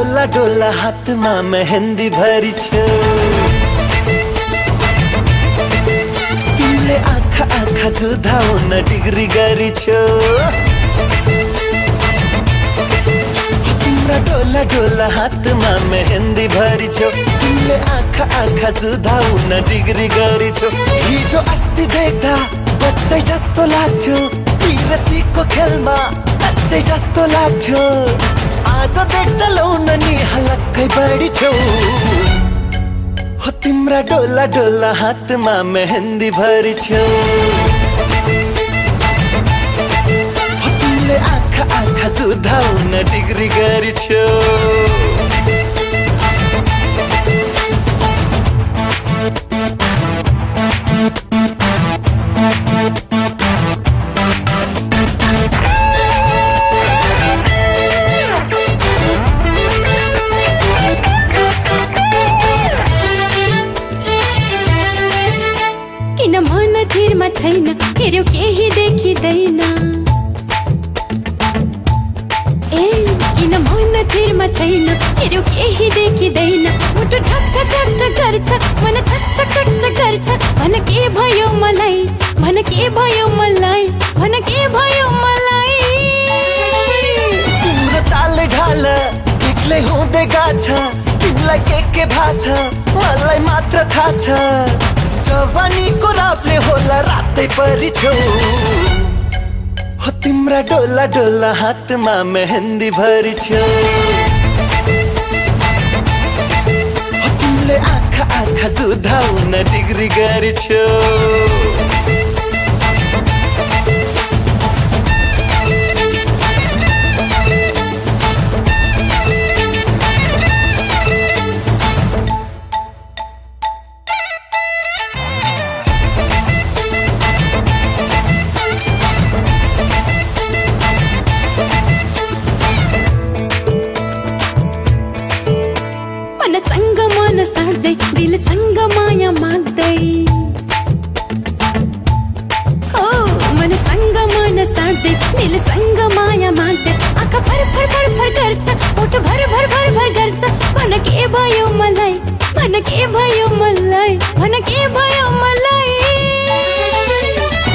डोला डोला हातमा मेहेन्दी भरि छौ तिमीले आँखा आँखा जुधाउन डिग्री गरी छौ तिम्रा डोला डोला हातमा मेहेन्दी भरि छौ तिमीले आँखा आँखा जुधाउन डिग्री गरी हिजो अस्ति देख्दा बच्चै जस्तो लाग्थ्यो। विरतीको खेलमा बच्चै जस्तो लाग्थ्यो। आज देख्दा लौन नि हलक्कै बढी छौ हो तिम्रा डोला डोला हातमा मेहेन्दी भरि छौ तिमीले आँखा आँखा जुधाउन डिग्री गरी छौ छैन। हेऱ्यो केही देखिँदैन। ए किन मन धिरमा छैन? हेऱ्यो केही देखिँदैन। मुटु ठक ठक ठक ठक गर्छ। मन छक छक छक छक गर्छ। भन के भयो मलाई? भन के भयो मलाई? भन के भयो मलाई? तिम्रो चाल ढाल एक्लै हुँदै गाछ। तिमीलाई के के थाहा छ मलाई मात्र थाहा छ। जवानीको राफले होला रातै परि छौ। हो तिम्रा डोला डोला हातमा मेहेन्दी भरि छौ। हो तिमीले आँखा आँखा जुधाउन डिग्री गरी छौ। गर्छ। भर भर भर भर गर्छ। भन के भयो मलाई भन के भयो मलाई भन के भयो मलाई।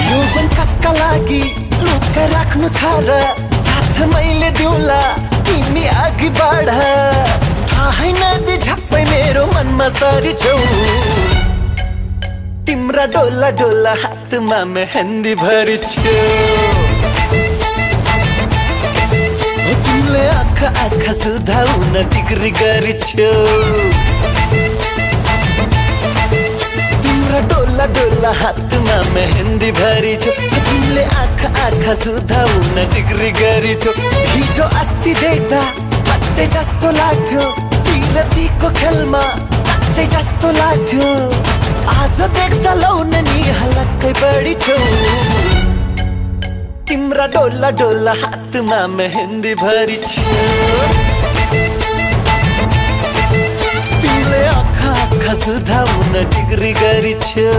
यौवन कसका लागि लुका राख्नु छ र साथ मैले दिउला तिमी अघि बढ। थाहै नदी झप्पै मेरो मनमा सरी छौ। तिम्रा डोला डोला हातमा मेहेन्दी भरि छौ आँखा सुधाउन डिग्री गरी छौ तिम्रो डोला डोला हातमा मेहेन्दी भरि छौ तिमीले आँखा आँखा सुधाउन डिग्री गरी छौ हिजो अस्ति देख्दा बच्चै जस्तो लाग्थ्यो। विरतीको खेलमा बच्चै जस्तो लाग्थ्यो। आज देख्दा लौन नि हलक्कै बढी छौ तिम्रा डोला डोला हातमा मेहेन्दी भरि तिमीले आँखा आँखा सुधाउन डिग्री गरी छौ